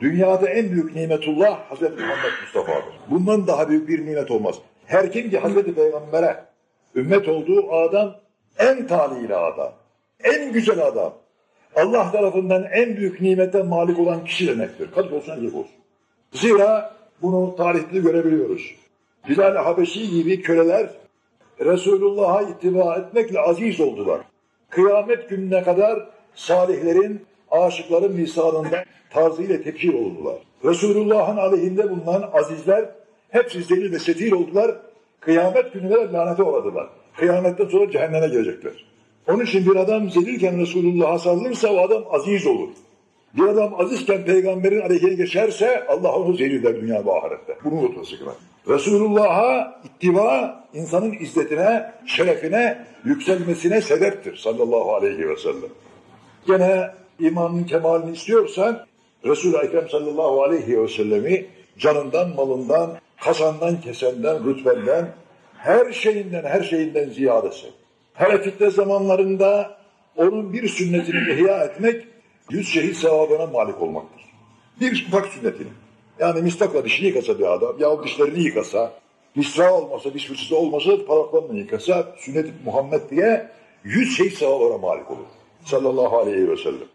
Dünyada en büyük nimetullah Hazreti Muhammed Mustafa'dır. Bundan daha büyük bir nimet olmaz. Her kim ki Hazreti Peygamber'e ümmet olduğu adam en talihli adam, en güzel adam. Allah tarafından en büyük nimete malik olan kişi demektir. Kadın olsun erkek olsun. Zira bunu tarihte görebiliyoruz. Bilal-i Habeşi gibi köleler Resulullah'a ittiba etmekle aziz oldular. Kıyamet gününe kadar salihlerin, aşıkların lisanında tarzıyla tepkir oldular. Resulullah'ın aleyhinde bulunan azizler hepsi zelil ve setil oldular. Kıyamet gününe lanete uğradılar. Kıyametten sonra cehenneme girecekler. Onun için bir adam zelilken Resulullah'a sarılırsa o adam aziz olur. Bir adam azizken peygamberin aleyhine geçerse Allah onu zelil der dünya ve ahirette. Bunu unutma sakın. ha. Resulullah'a ittiba insanın izzetine, şerefine, yükselmesine sebeptir sallallahu aleyhi ve sellem. Gene imanın kemalini istiyorsan Resul-i Ekrem sallallahu aleyhi ve sellemi canından, malından, kazandan, kesenden, rütbenden, her şeyinden, her şeyinden ziyadesi. Hele fitne zamanlarında onun bir sünnetini ihya etmek, yüz şehit sevabına malik olmaktır. Bir ufak sünnetini. Yani mistakla dişini yıkasa bir adam, yahut dişlerini yıkasa, misra olmasa, diş fırçası olmasa, parmaklarını yıkasa, sünnet-i Muhammed diye yüz şehit sevabına malik olur. Sallallahu aleyhi ve sellem.